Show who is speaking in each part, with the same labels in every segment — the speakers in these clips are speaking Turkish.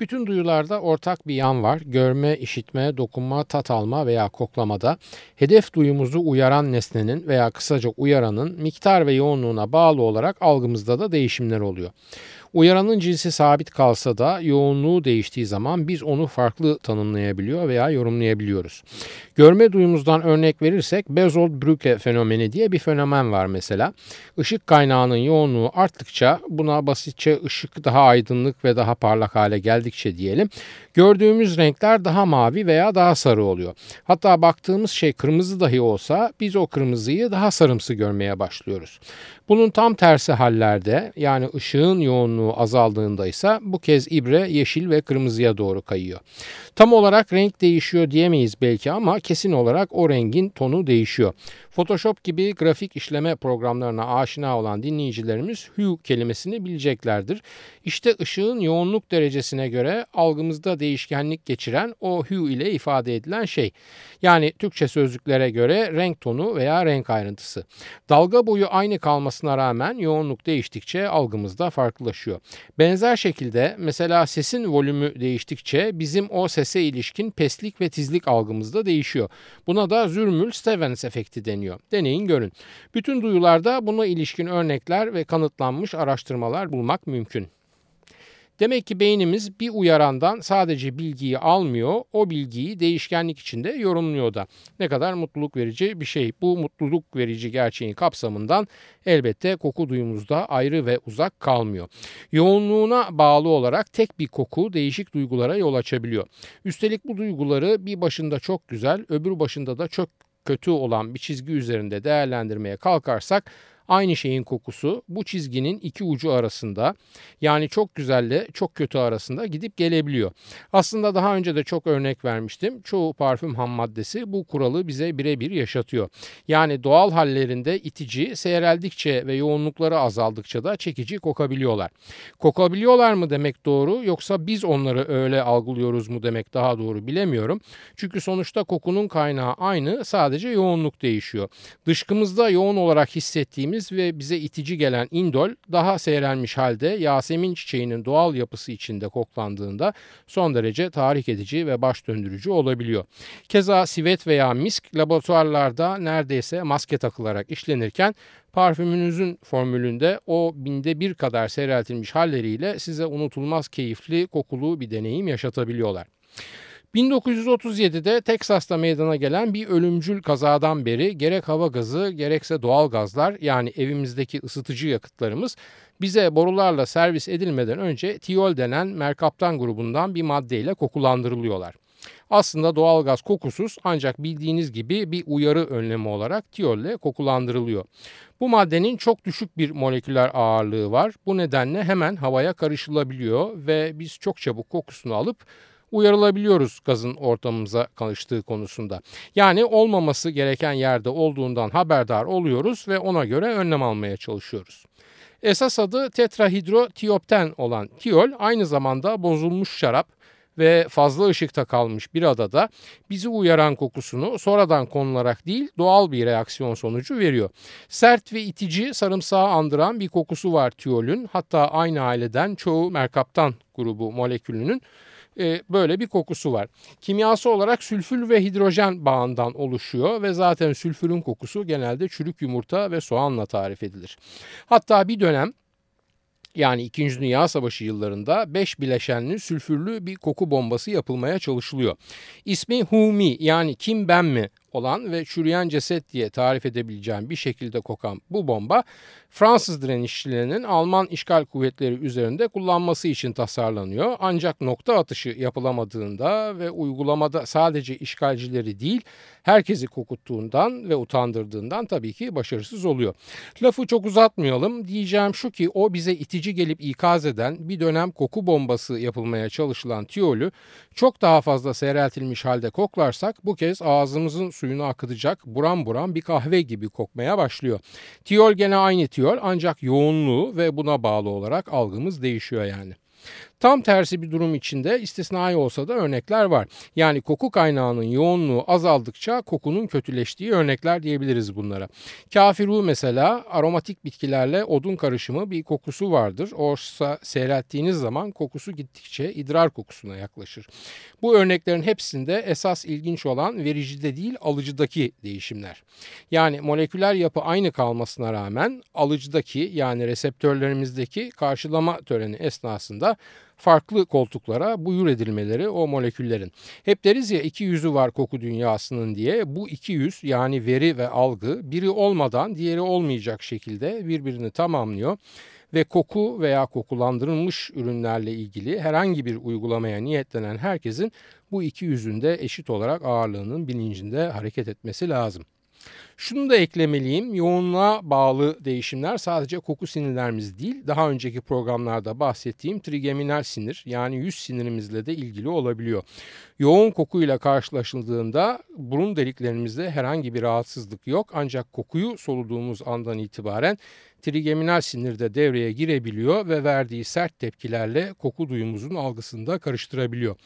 Speaker 1: Bütün duyularda ortak bir yan var. Görme, işitme, dokunma, tat alma veya koklamada hedef duyumuzu uyaran nesnenin veya kısaca uyaranın miktar ve yoğunluğuna bağlı olarak algımızda da değişimler oluyor. Uyaranın cinsi sabit kalsa da yoğunluğu değiştiği zaman biz onu farklı tanımlayabiliyor veya yorumlayabiliyoruz. Görme duyumuzdan örnek verirsek Bezold-Brücke fenomeni diye bir fenomen var mesela. Işık kaynağının yoğunluğu arttıkça buna basitçe ışık daha aydınlık ve daha parlak hale geldikçe diyelim gördüğümüz renkler daha mavi veya daha sarı oluyor. Hatta baktığımız şey kırmızı dahi olsa biz o kırmızıyı daha sarımsı görmeye başlıyoruz. Bunun tam tersi hallerde yani ışığın yoğunluğu azaldığında ise bu kez ibre yeşil ve kırmızıya doğru kayıyor. Tam olarak renk değişiyor diyemeyiz belki ama kesin olarak o rengin tonu değişiyor. Photoshop gibi grafik işleme programlarına aşina olan dinleyicilerimiz hue kelimesini bileceklerdir. İşte ışığın yoğunluk derecesine göre algımızda değişkenlik geçiren o hue ile ifade edilen şey. Yani Türkçe sözlüklere göre renk tonu veya renk ayrıntısı. Dalga boyu aynı kalmasına rağmen yoğunluk değiştikçe algımızda farklılaşıyor. Benzer şekilde mesela sesin volümü değiştikçe bizim o sese ilişkin peslik ve tizlik algımızda değişiyor. Buna da Zürmül-Stevens efekti deniyor. Deneyin görün. Bütün duyularda buna ilişkin örnekler ve kanıtlanmış araştırmalar bulmak mümkün. Demek ki beynimiz bir uyarandan sadece bilgiyi almıyor, o bilgiyi değişkenlik içinde yorumluyor da. Ne kadar mutluluk verici bir şey. Bu mutluluk verici gerçeğin kapsamından elbette koku duyumuzda ayrı ve uzak kalmıyor. Yoğunluğuna bağlı olarak tek bir koku değişik duygulara yol açabiliyor. Üstelik bu duyguları bir başında çok güzel, öbür başında da çok kötü olan bir çizgi üzerinde değerlendirmeye kalkarsak aynı şeyin kokusu bu çizginin iki ucu arasında yani çok güzelle çok kötü arasında gidip gelebiliyor. Aslında daha önce de çok örnek vermiştim. Çoğu parfüm ham maddesi bu kuralı bize birebir yaşatıyor. Yani doğal hallerinde itici, seyreldikçe ve yoğunlukları azaldıkça da çekici kokabiliyorlar. Kokabiliyorlar mı demek doğru yoksa biz onları öyle algılıyoruz mu demek daha doğru bilemiyorum. Çünkü sonuçta kokunun kaynağı aynı sadece yoğunluk değişiyor. Dışkımızda yoğun olarak hissettiğimiz sevdiğimiz ve bize itici gelen indol daha seyrelmiş halde Yasemin çiçeğinin doğal yapısı içinde koklandığında son derece tahrik edici ve baş döndürücü olabiliyor. Keza sivet veya misk laboratuvarlarda neredeyse maske takılarak işlenirken parfümünüzün formülünde o binde bir kadar seyreltilmiş halleriyle size unutulmaz keyifli kokulu bir deneyim yaşatabiliyorlar. 1937'de Teksas'ta meydana gelen bir ölümcül kazadan beri gerek hava gazı gerekse doğal gazlar yani evimizdeki ısıtıcı yakıtlarımız bize borularla servis edilmeden önce tiol denen merkaptan grubundan bir maddeyle kokulandırılıyorlar. Aslında doğal gaz kokusuz ancak bildiğiniz gibi bir uyarı önlemi olarak tiyolle kokulandırılıyor. Bu maddenin çok düşük bir moleküler ağırlığı var. Bu nedenle hemen havaya karışılabiliyor ve biz çok çabuk kokusunu alıp uyarılabiliyoruz gazın ortamımıza karıştığı konusunda. Yani olmaması gereken yerde olduğundan haberdar oluyoruz ve ona göre önlem almaya çalışıyoruz. Esas adı tetrahidrotiopten olan tiol aynı zamanda bozulmuş şarap ve fazla ışıkta kalmış bir adada bizi uyaran kokusunu sonradan konularak değil doğal bir reaksiyon sonucu veriyor. Sert ve itici sarımsağı andıran bir kokusu var tiolün hatta aynı aileden çoğu merkaptan grubu molekülünün e, böyle bir kokusu var. Kimyası olarak sülfür ve hidrojen bağından oluşuyor ve zaten sülfürün kokusu genelde çürük yumurta ve soğanla tarif edilir. Hatta bir dönem yani 2. Dünya Savaşı yıllarında 5 bileşenli sülfürlü bir koku bombası yapılmaya çalışılıyor. İsmi Me yani kim ben mi olan ve çürüyen ceset diye tarif edebileceğim bir şekilde kokan bu bomba Fransız direnişçilerinin Alman işgal kuvvetleri üzerinde kullanması için tasarlanıyor. Ancak nokta atışı yapılamadığında ve uygulamada sadece işgalcileri değil herkesi kokuttuğundan ve utandırdığından tabii ki başarısız oluyor. Lafı çok uzatmayalım. Diyeceğim şu ki o bize itici gelip ikaz eden bir dönem koku bombası yapılmaya çalışılan tiyolü çok daha fazla seyreltilmiş halde koklarsak bu kez ağzımızın suyunu akıtacak buram buram bir kahve gibi kokmaya başlıyor. Tiyol gene aynı tiyol ancak yoğunluğu ve buna bağlı olarak algımız değişiyor yani. Tam tersi bir durum içinde istisnai olsa da örnekler var. Yani koku kaynağının yoğunluğu azaldıkça kokunun kötüleştiği örnekler diyebiliriz bunlara. Kafiru mesela aromatik bitkilerle odun karışımı bir kokusu vardır. Oysa seyrettiğiniz zaman kokusu gittikçe idrar kokusuna yaklaşır. Bu örneklerin hepsinde esas ilginç olan vericide değil alıcıdaki değişimler. Yani moleküler yapı aynı kalmasına rağmen alıcıdaki yani reseptörlerimizdeki karşılama töreni esnasında farklı koltuklara buyur edilmeleri o moleküllerin. Hep deriz ya iki yüzü var koku dünyasının diye. Bu iki yüz yani veri ve algı biri olmadan diğeri olmayacak şekilde birbirini tamamlıyor ve koku veya kokulandırılmış ürünlerle ilgili herhangi bir uygulamaya niyetlenen herkesin bu iki yüzünde eşit olarak ağırlığının bilincinde hareket etmesi lazım. Şunu da eklemeliyim. Yoğunluğa bağlı değişimler sadece koku sinirlerimiz değil, daha önceki programlarda bahsettiğim trigeminal sinir yani yüz sinirimizle de ilgili olabiliyor. Yoğun kokuyla karşılaşıldığında burun deliklerimizde herhangi bir rahatsızlık yok ancak kokuyu soluduğumuz andan itibaren trigeminal sinir de devreye girebiliyor ve verdiği sert tepkilerle koku duyumuzun algısını da karıştırabiliyor.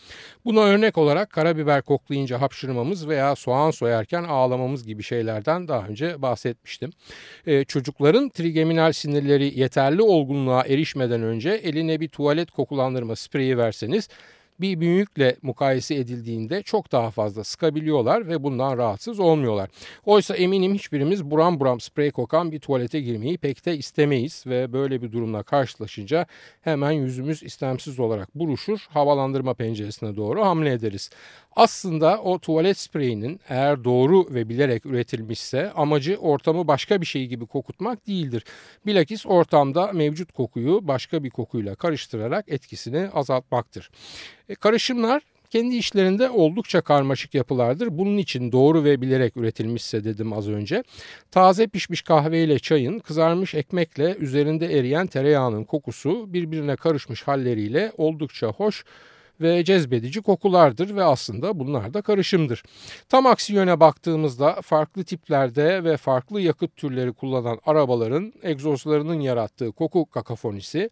Speaker 1: Buna örnek olarak karabiber koklayınca hapşırmamız veya soğan soyarken ağlamamız gibi şeylerden daha önce bahsetmiştim. Ee, çocukların trigeminal sinirleri yeterli olgunluğa erişmeden önce eline bir tuvalet kokulandırma spreyi verseniz bir büyükle mukayese edildiğinde çok daha fazla sıkabiliyorlar ve bundan rahatsız olmuyorlar. Oysa eminim hiçbirimiz buram buram sprey kokan bir tuvalete girmeyi pek de istemeyiz ve böyle bir durumla karşılaşınca hemen yüzümüz istemsiz olarak buruşur, havalandırma penceresine doğru hamle ederiz. Aslında o tuvalet spreyinin eğer doğru ve bilerek üretilmişse amacı ortamı başka bir şey gibi kokutmak değildir. Bilakis ortamda mevcut kokuyu başka bir kokuyla karıştırarak etkisini azaltmaktır. E, karışımlar kendi işlerinde oldukça karmaşık yapılardır. Bunun için doğru ve bilerek üretilmişse dedim az önce. Taze pişmiş kahve ile çayın, kızarmış ekmekle üzerinde eriyen tereyağının kokusu birbirine karışmış halleriyle oldukça hoş ve cezbedici kokulardır ve aslında bunlar da karışımdır. Tam aksi yöne baktığımızda farklı tiplerde ve farklı yakıt türleri kullanan arabaların egzozlarının yarattığı koku kakafonisi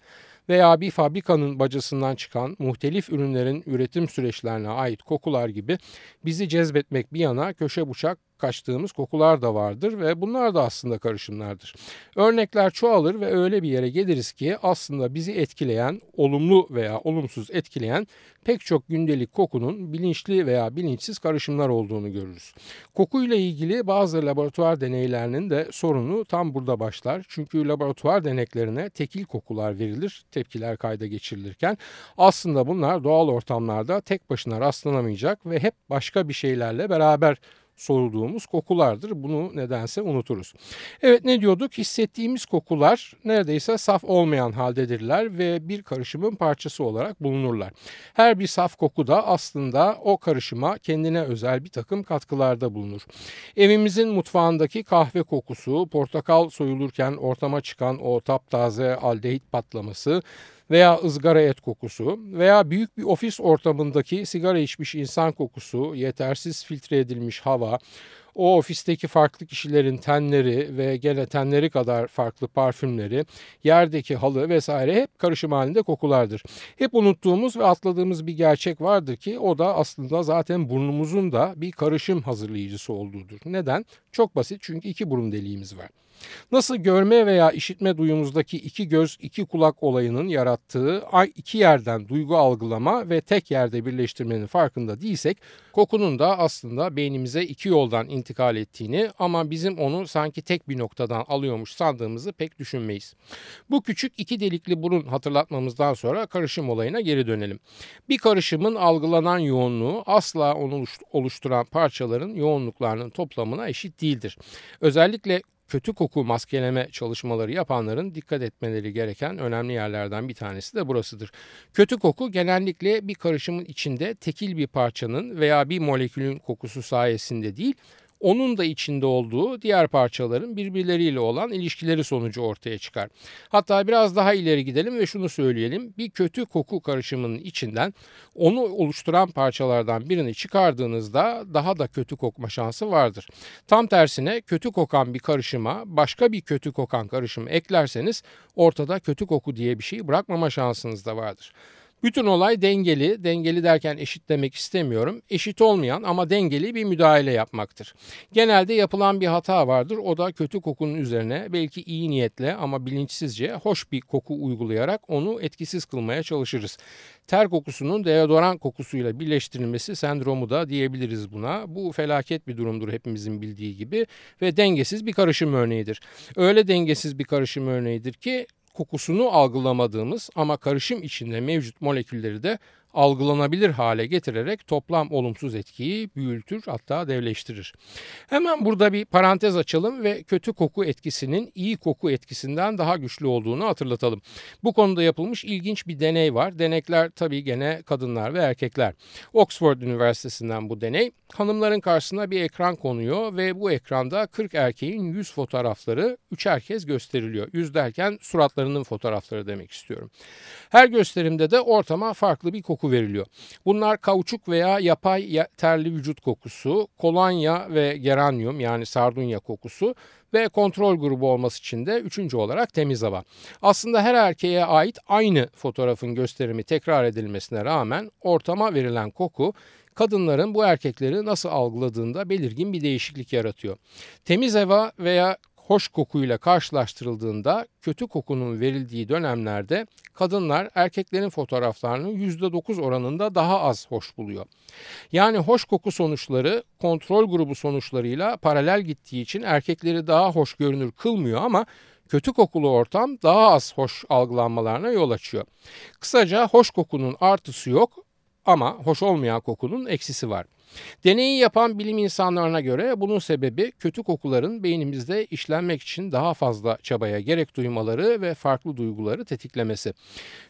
Speaker 1: veya bir fabrikanın bacasından çıkan muhtelif ürünlerin üretim süreçlerine ait kokular gibi bizi cezbetmek bir yana köşe bucak kaçtığımız kokular da vardır ve bunlar da aslında karışımlardır. Örnekler çoğalır ve öyle bir yere geliriz ki aslında bizi etkileyen, olumlu veya olumsuz etkileyen pek çok gündelik kokunun bilinçli veya bilinçsiz karışımlar olduğunu görürüz. Kokuyla ilgili bazı laboratuvar deneylerinin de sorunu tam burada başlar. Çünkü laboratuvar deneklerine tekil kokular verilir, tepkiler kayda geçirilirken aslında bunlar doğal ortamlarda tek başına rastlanamayacak ve hep başka bir şeylerle beraber soluduğumuz kokulardır. Bunu nedense unuturuz. Evet ne diyorduk? Hissettiğimiz kokular neredeyse saf olmayan haldedirler ve bir karışımın parçası olarak bulunurlar. Her bir saf koku da aslında o karışıma kendine özel bir takım katkılarda bulunur. Evimizin mutfağındaki kahve kokusu, portakal soyulurken ortama çıkan o taptaze aldehit patlaması, veya ızgara et kokusu veya büyük bir ofis ortamındaki sigara içmiş insan kokusu, yetersiz filtre edilmiş hava, o ofisteki farklı kişilerin tenleri ve gene tenleri kadar farklı parfümleri, yerdeki halı vesaire hep karışım halinde kokulardır. Hep unuttuğumuz ve atladığımız bir gerçek vardır ki o da aslında zaten burnumuzun da bir karışım hazırlayıcısı olduğudur. Neden? Çok basit çünkü iki burun deliğimiz var. Nasıl görme veya işitme duyumuzdaki iki göz iki kulak olayının yarattığı iki yerden duygu algılama ve tek yerde birleştirmenin farkında değilsek kokunun da aslında beynimize iki yoldan intikal ettiğini ama bizim onu sanki tek bir noktadan alıyormuş sandığımızı pek düşünmeyiz. Bu küçük iki delikli burun hatırlatmamızdan sonra karışım olayına geri dönelim. Bir karışımın algılanan yoğunluğu asla onu oluşturan parçaların yoğunluklarının toplamına eşit değildir. Özellikle kötü koku maskeleme çalışmaları yapanların dikkat etmeleri gereken önemli yerlerden bir tanesi de burasıdır. Kötü koku genellikle bir karışımın içinde tekil bir parçanın veya bir molekülün kokusu sayesinde değil, onun da içinde olduğu diğer parçaların birbirleriyle olan ilişkileri sonucu ortaya çıkar. Hatta biraz daha ileri gidelim ve şunu söyleyelim. Bir kötü koku karışımının içinden onu oluşturan parçalardan birini çıkardığınızda daha da kötü kokma şansı vardır. Tam tersine kötü kokan bir karışıma başka bir kötü kokan karışım eklerseniz ortada kötü koku diye bir şey bırakmama şansınız da vardır. Bütün olay dengeli, dengeli derken eşit demek istemiyorum. Eşit olmayan ama dengeli bir müdahale yapmaktır. Genelde yapılan bir hata vardır. O da kötü kokunun üzerine belki iyi niyetle ama bilinçsizce hoş bir koku uygulayarak onu etkisiz kılmaya çalışırız. Ter kokusunun deodoran kokusuyla birleştirilmesi sendromu da diyebiliriz buna. Bu felaket bir durumdur hepimizin bildiği gibi ve dengesiz bir karışım örneğidir. Öyle dengesiz bir karışım örneğidir ki kokusunu algılamadığımız ama karışım içinde mevcut molekülleri de algılanabilir hale getirerek toplam olumsuz etkiyi büyütür hatta devleştirir. Hemen burada bir parantez açalım ve kötü koku etkisinin iyi koku etkisinden daha güçlü olduğunu hatırlatalım. Bu konuda yapılmış ilginç bir deney var. Denekler tabii gene kadınlar ve erkekler. Oxford Üniversitesi'nden bu deney. Hanımların karşısına bir ekran konuyor ve bu ekranda 40 erkeğin yüz fotoğrafları üçer kez gösteriliyor. Yüz derken suratlarının fotoğrafları demek istiyorum. Her gösterimde de ortama farklı bir koku koku veriliyor. Bunlar kauçuk veya yapay terli vücut kokusu, kolonya ve geranyum yani sardunya kokusu ve kontrol grubu olması için de üçüncü olarak temiz hava. Aslında her erkeğe ait aynı fotoğrafın gösterimi tekrar edilmesine rağmen ortama verilen koku kadınların bu erkekleri nasıl algıladığında belirgin bir değişiklik yaratıyor. Temiz hava veya hoş kokuyla karşılaştırıldığında kötü kokunun verildiği dönemlerde kadınlar erkeklerin fotoğraflarını %9 oranında daha az hoş buluyor. Yani hoş koku sonuçları kontrol grubu sonuçlarıyla paralel gittiği için erkekleri daha hoş görünür kılmıyor ama kötü kokulu ortam daha az hoş algılanmalarına yol açıyor. Kısaca hoş kokunun artısı yok ama hoş olmayan kokunun eksisi var. Deneyi yapan bilim insanlarına göre bunun sebebi kötü kokuların beynimizde işlenmek için daha fazla çabaya gerek duymaları ve farklı duyguları tetiklemesi.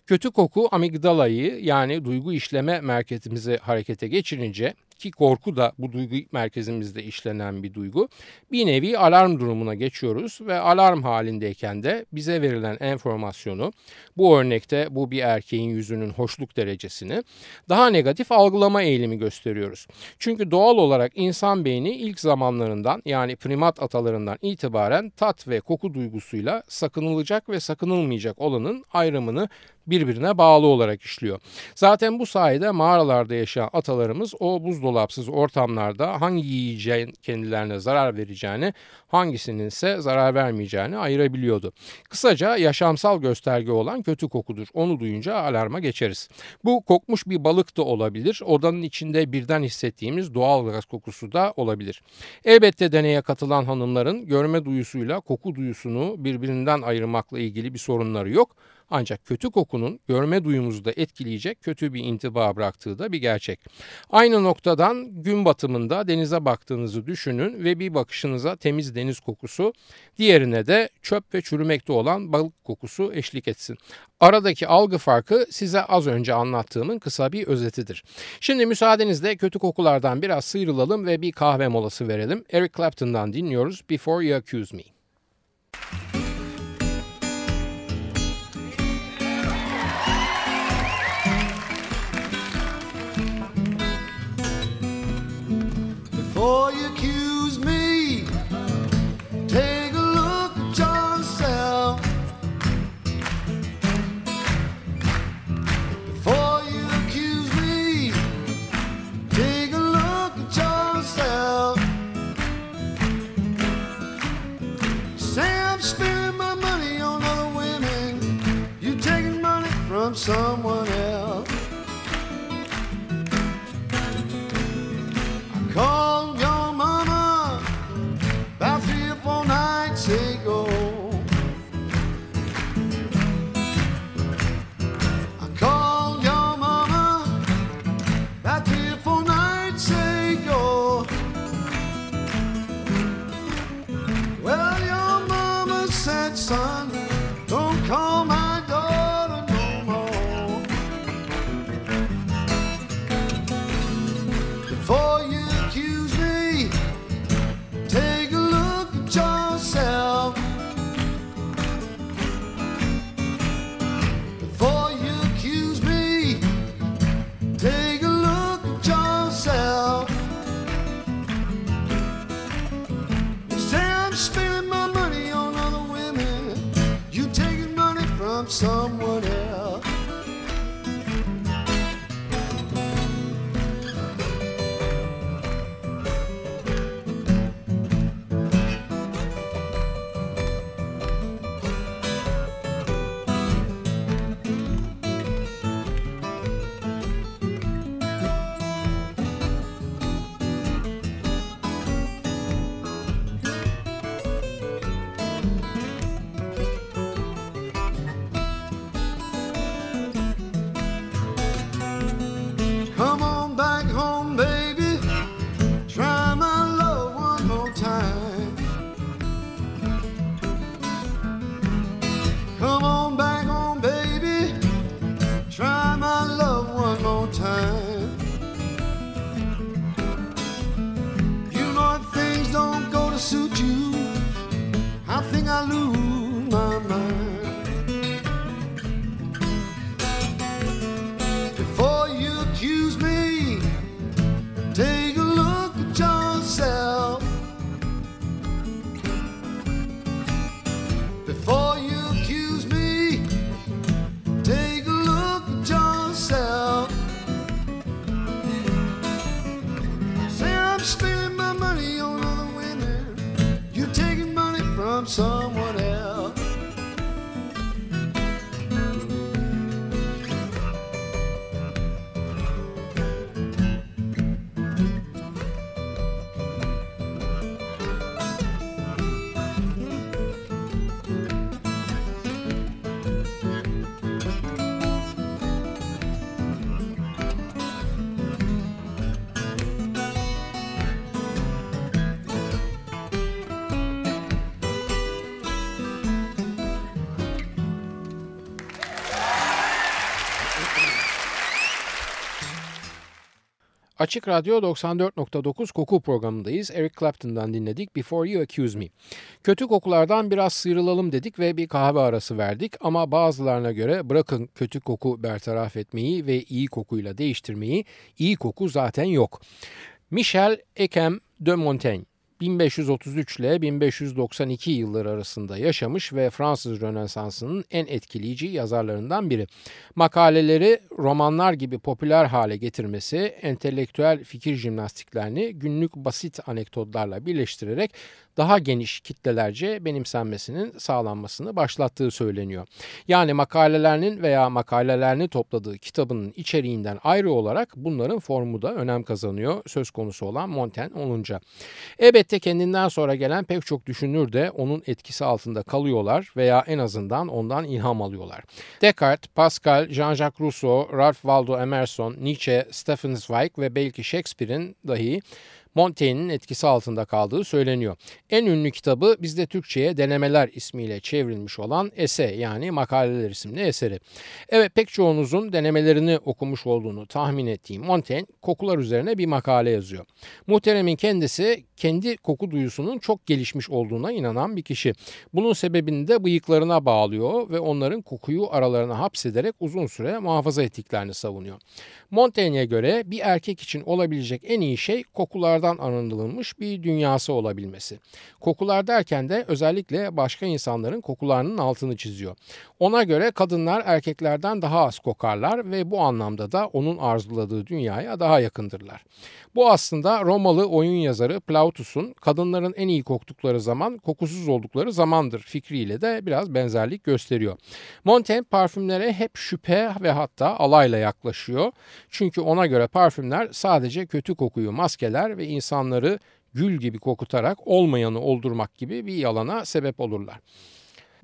Speaker 1: Kötü koku amigdalayı yani duygu işleme merkezimizi harekete geçirince ki korku da bu duygu merkezimizde işlenen bir duygu. Bir nevi alarm durumuna geçiyoruz ve alarm halindeyken de bize verilen enformasyonu bu örnekte bu bir erkeğin yüzünün hoşluk derecesini daha negatif algılama eğilimi gösteriyoruz. Çünkü doğal olarak insan beyni ilk zamanlarından yani primat atalarından itibaren tat ve koku duygusuyla sakınılacak ve sakınılmayacak olanın ayrımını birbirine bağlı olarak işliyor. Zaten bu sayede mağaralarda yaşayan atalarımız o buzdolapsız ortamlarda hangi yiyeceğin kendilerine zarar vereceğini, hangisinin ise zarar vermeyeceğini ayırabiliyordu. Kısaca yaşamsal gösterge olan kötü kokudur. Onu duyunca alarma geçeriz. Bu kokmuş bir balık da olabilir. Odanın içinde birden hissettiğimiz doğal gaz kokusu da olabilir. Elbette deneye katılan hanımların görme duyusuyla koku duyusunu birbirinden ayırmakla ilgili bir sorunları yok. Ancak kötü kokunun görme duyumuzu da etkileyecek kötü bir intiba bıraktığı da bir gerçek. Aynı noktadan gün batımında denize baktığınızı düşünün ve bir bakışınıza temiz deniz kokusu, diğerine de çöp ve çürümekte olan balık kokusu eşlik etsin. Aradaki algı farkı size az önce anlattığımın kısa bir özetidir. Şimdi müsaadenizle kötü kokulardan biraz sıyrılalım ve bir kahve molası verelim. Eric Clapton'dan dinliyoruz Before You Accuse Me. Someone Açık Radyo 94.9 koku programındayız. Eric Clapton'dan dinledik Before You Accuse Me. Kötü kokulardan biraz sıyrılalım dedik ve bir kahve arası verdik ama bazılarına göre bırakın kötü koku bertaraf etmeyi ve iyi kokuyla değiştirmeyi, iyi koku zaten yok. Michel Ekem de Montaigne 1533 ile 1592 yılları arasında yaşamış ve Fransız Rönesansı'nın en etkileyici yazarlarından biri. Makaleleri romanlar gibi popüler hale getirmesi, entelektüel fikir jimnastiklerini günlük basit anekdotlarla birleştirerek daha geniş kitlelerce benimsenmesinin sağlanmasını başlattığı söyleniyor. Yani makalelerinin veya makalelerini topladığı kitabının içeriğinden ayrı olarak bunların formu da önem kazanıyor söz konusu olan Montaigne olunca. Elbette kendinden sonra gelen pek çok düşünür de onun etkisi altında kalıyorlar veya en azından ondan ilham alıyorlar. Descartes, Pascal, Jean-Jacques Rousseau, Ralph Waldo Emerson, Nietzsche, Stephen Zweig ve belki Shakespeare'in dahi Montaigne'in etkisi altında kaldığı söyleniyor. En ünlü kitabı bizde Türkçe'ye Denemeler ismiyle çevrilmiş olan Ese yani Makaleler isimli eseri. Evet pek çoğunuzun denemelerini okumuş olduğunu tahmin ettiğim Montaigne kokular üzerine bir makale yazıyor. Muhteremin kendisi kendi koku duyusunun çok gelişmiş olduğuna inanan bir kişi. Bunun sebebini de bıyıklarına bağlıyor ve onların kokuyu aralarına hapsederek uzun süre muhafaza ettiklerini savunuyor. Montaigne'e göre bir erkek için olabilecek en iyi şey kokulardan arındırılmış bir dünyası olabilmesi. Kokular derken de özellikle başka insanların kokularının altını çiziyor. Ona göre kadınlar erkeklerden daha az kokarlar ve bu anlamda da onun arzuladığı dünyaya daha yakındırlar. Bu aslında Romalı oyun yazarı Plautus'un kadınların en iyi koktukları zaman kokusuz oldukları zamandır fikriyle de biraz benzerlik gösteriyor. Montaigne parfümlere hep şüphe ve hatta alayla yaklaşıyor. Çünkü ona göre parfümler sadece kötü kokuyu maskeler ve insanları gül gibi kokutarak olmayanı oldurmak gibi bir yalana sebep olurlar.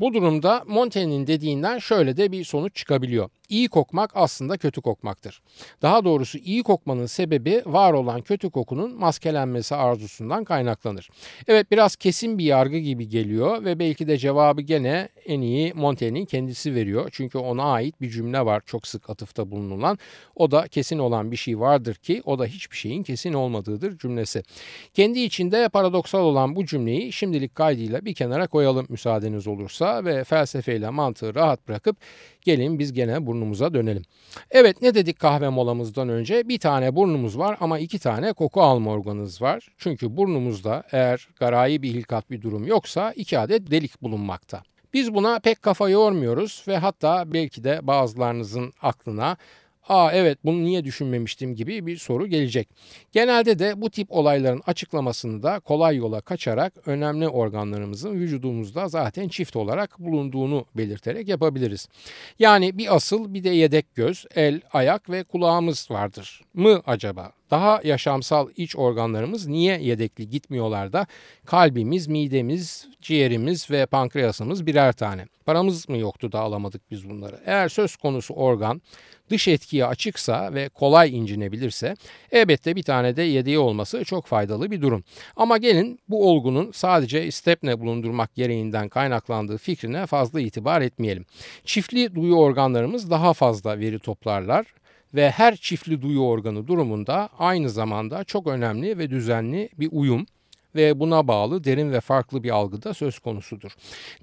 Speaker 1: Bu durumda Montaigne'in dediğinden şöyle de bir sonuç çıkabiliyor. İyi kokmak aslında kötü kokmaktır. Daha doğrusu iyi kokmanın sebebi var olan kötü kokunun maskelenmesi arzusundan kaynaklanır. Evet biraz kesin bir yargı gibi geliyor ve belki de cevabı gene en iyi Montaigne'in kendisi veriyor. Çünkü ona ait bir cümle var çok sık atıfta bulunulan. O da kesin olan bir şey vardır ki o da hiçbir şeyin kesin olmadığıdır cümlesi. Kendi içinde paradoksal olan bu cümleyi şimdilik kaydıyla bir kenara koyalım müsaadeniz olursa ve felsefeyle mantığı rahat bırakıp gelin biz gene burnumuza dönelim. Evet ne dedik kahve molamızdan önce? Bir tane burnumuz var ama iki tane koku alma organımız var. Çünkü burnumuzda eğer garayi bir hilkat bir durum yoksa iki adet delik bulunmakta. Biz buna pek kafa yormuyoruz ve hatta belki de bazılarınızın aklına ''Aa evet bunu niye düşünmemiştim?'' gibi bir soru gelecek. Genelde de bu tip olayların açıklamasını da kolay yola kaçarak önemli organlarımızın vücudumuzda zaten çift olarak bulunduğunu belirterek yapabiliriz. Yani bir asıl bir de yedek göz, el, ayak ve kulağımız vardır mı acaba? Daha yaşamsal iç organlarımız niye yedekli gitmiyorlar da kalbimiz, midemiz, ciğerimiz ve pankreasımız birer tane. Paramız mı yoktu da alamadık biz bunları? Eğer söz konusu organ dış etkiye açıksa ve kolay incinebilirse elbette bir tane de yedeği olması çok faydalı bir durum. Ama gelin bu olgunun sadece stepne bulundurmak gereğinden kaynaklandığı fikrine fazla itibar etmeyelim. Çiftli duyu organlarımız daha fazla veri toplarlar ve her çiftli duyu organı durumunda aynı zamanda çok önemli ve düzenli bir uyum ve buna bağlı derin ve farklı bir algı da söz konusudur.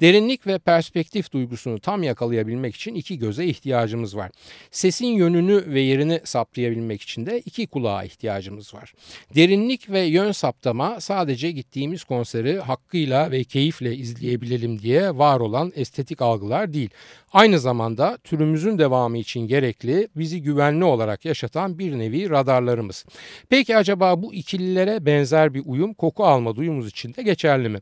Speaker 1: Derinlik ve perspektif duygusunu tam yakalayabilmek için iki göze ihtiyacımız var. Sesin yönünü ve yerini saptayabilmek için de iki kulağa ihtiyacımız var. Derinlik ve yön saptama sadece gittiğimiz konseri hakkıyla ve keyifle izleyebilelim diye var olan estetik algılar değil. Aynı zamanda türümüzün devamı için gerekli, bizi güvenli olarak yaşatan bir nevi radarlarımız. Peki acaba bu ikililere benzer bir uyum koku alma duyumuz için de geçerli mi?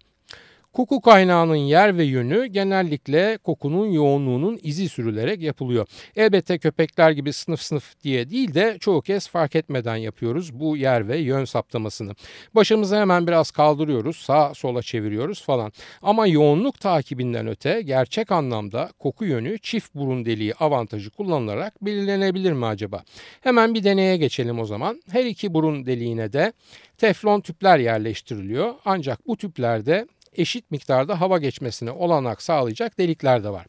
Speaker 1: Koku kaynağının yer ve yönü genellikle kokunun yoğunluğunun izi sürülerek yapılıyor. Elbette köpekler gibi sınıf sınıf diye değil de çoğu kez fark etmeden yapıyoruz bu yer ve yön saptamasını. Başımızı hemen biraz kaldırıyoruz, sağa sola çeviriyoruz falan. Ama yoğunluk takibinden öte gerçek anlamda koku yönü çift burun deliği avantajı kullanılarak belirlenebilir mi acaba? Hemen bir deneye geçelim o zaman. Her iki burun deliğine de teflon tüpler yerleştiriliyor. Ancak bu tüplerde eşit miktarda hava geçmesine olanak sağlayacak delikler de var.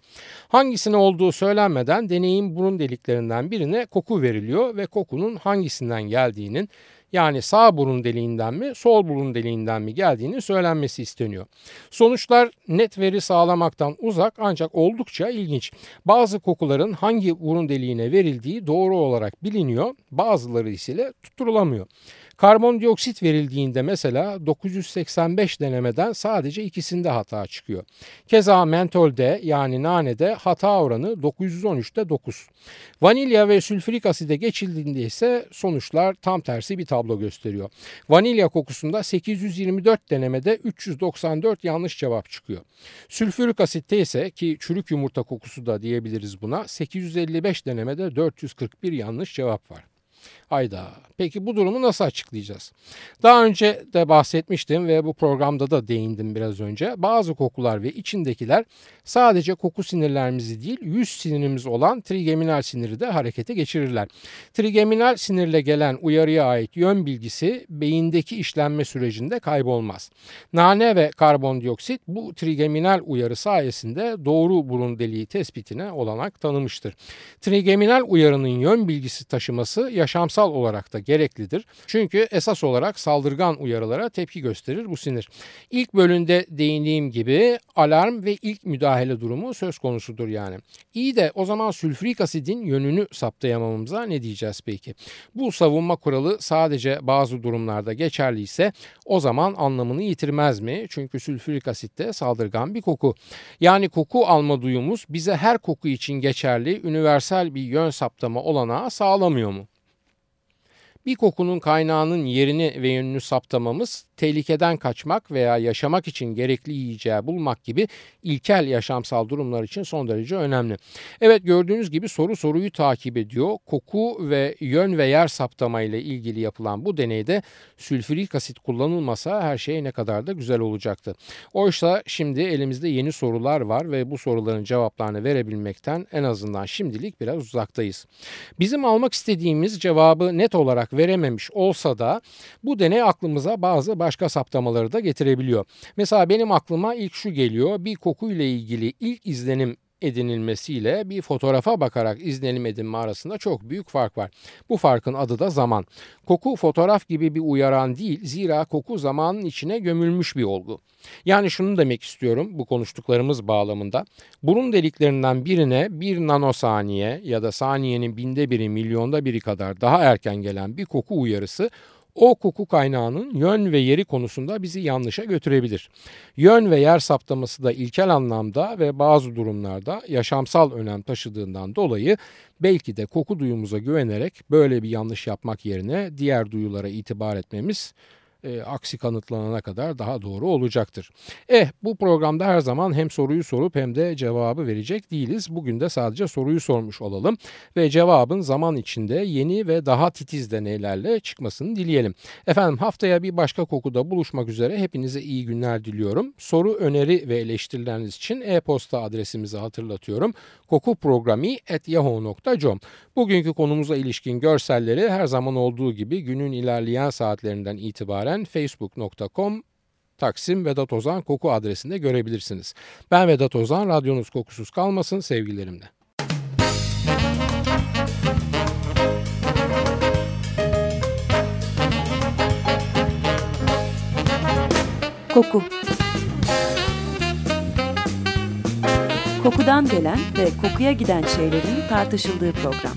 Speaker 1: Hangisine olduğu söylenmeden deneyin burun deliklerinden birine koku veriliyor ve kokunun hangisinden geldiğinin yani sağ burun deliğinden mi sol burun deliğinden mi geldiğini söylenmesi isteniyor. Sonuçlar net veri sağlamaktan uzak ancak oldukça ilginç. Bazı kokuların hangi burun deliğine verildiği doğru olarak biliniyor bazıları ise tutturulamıyor. Karbondioksit verildiğinde mesela 985 denemeden sadece ikisinde hata çıkıyor. Keza mentolde yani nanede hata oranı 913'te 9. Vanilya ve sülfürik aside geçildiğinde ise sonuçlar tam tersi bir tablo gösteriyor. Vanilya kokusunda 824 denemede 394 yanlış cevap çıkıyor. Sülfürik asitte ise ki çürük yumurta kokusu da diyebiliriz buna 855 denemede 441 yanlış cevap var. Hayda. Peki bu durumu nasıl açıklayacağız? Daha önce de bahsetmiştim ve bu programda da değindim biraz önce. Bazı kokular ve içindekiler sadece koku sinirlerimizi değil yüz sinirimiz olan trigeminal siniri de harekete geçirirler. Trigeminal sinirle gelen uyarıya ait yön bilgisi beyindeki işlenme sürecinde kaybolmaz. Nane ve karbondioksit bu trigeminal uyarı sayesinde doğru burun deliği tespitine olanak tanımıştır. Trigeminal uyarının yön bilgisi taşıması yaşamsal olarak da gereklidir. Çünkü esas olarak saldırgan uyarılara tepki gösterir bu sinir. İlk bölümde değindiğim gibi alarm ve ilk müdahale durumu söz konusudur yani. İyi de o zaman sülfürik asidin yönünü saptayamamamıza ne diyeceğiz peki? Bu savunma kuralı sadece bazı durumlarda geçerli ise o zaman anlamını yitirmez mi? Çünkü sülfürik asit de saldırgan bir koku. Yani koku alma duyumuz bize her koku için geçerli universal bir yön saptama olanağı sağlamıyor mu? Bir kokunun kaynağının yerini ve yönünü saptamamız tehlikeden kaçmak veya yaşamak için gerekli yiyeceği bulmak gibi ilkel yaşamsal durumlar için son derece önemli. Evet gördüğünüz gibi soru soruyu takip ediyor. Koku ve yön ve yer saptama ile ilgili yapılan bu deneyde sülfürik asit kullanılmasa her şey ne kadar da güzel olacaktı. Oysa şimdi elimizde yeni sorular var ve bu soruların cevaplarını verebilmekten en azından şimdilik biraz uzaktayız. Bizim almak istediğimiz cevabı net olarak verememiş olsa da bu deney aklımıza bazı başka saptamaları da getirebiliyor. Mesela benim aklıma ilk şu geliyor. Bir kokuyla ilgili ilk izlenim edinilmesiyle bir fotoğrafa bakarak izlenim edinme arasında çok büyük fark var. Bu farkın adı da zaman. Koku fotoğraf gibi bir uyaran değil zira koku zamanın içine gömülmüş bir olgu. Yani şunu demek istiyorum bu konuştuklarımız bağlamında. Burun deliklerinden birine bir nanosaniye ya da saniyenin binde biri milyonda biri kadar daha erken gelen bir koku uyarısı o koku kaynağının yön ve yeri konusunda bizi yanlışa götürebilir. Yön ve yer saptaması da ilkel anlamda ve bazı durumlarda yaşamsal önem taşıdığından dolayı belki de koku duyumuza güvenerek böyle bir yanlış yapmak yerine diğer duyulara itibar etmemiz e, aksi kanıtlanana kadar daha doğru olacaktır. Eh bu programda her zaman hem soruyu sorup hem de cevabı verecek değiliz. Bugün de sadece soruyu sormuş olalım ve cevabın zaman içinde yeni ve daha titiz deneylerle çıkmasını dileyelim. Efendim haftaya bir başka kokuda buluşmak üzere hepinize iyi günler diliyorum. Soru, öneri ve eleştirileriniz için e-posta adresimizi hatırlatıyorum. kokuprogrami.yahoo.com Bugünkü konumuza ilişkin görselleri her zaman olduğu gibi günün ilerleyen saatlerinden itibaren facebook.com Taksim Vedat Ozan Koku adresinde görebilirsiniz. Ben Vedat Ozan, radyonuz kokusuz kalmasın sevgilerimle.
Speaker 2: Koku Kokudan gelen ve kokuya giden şeylerin tartışıldığı program.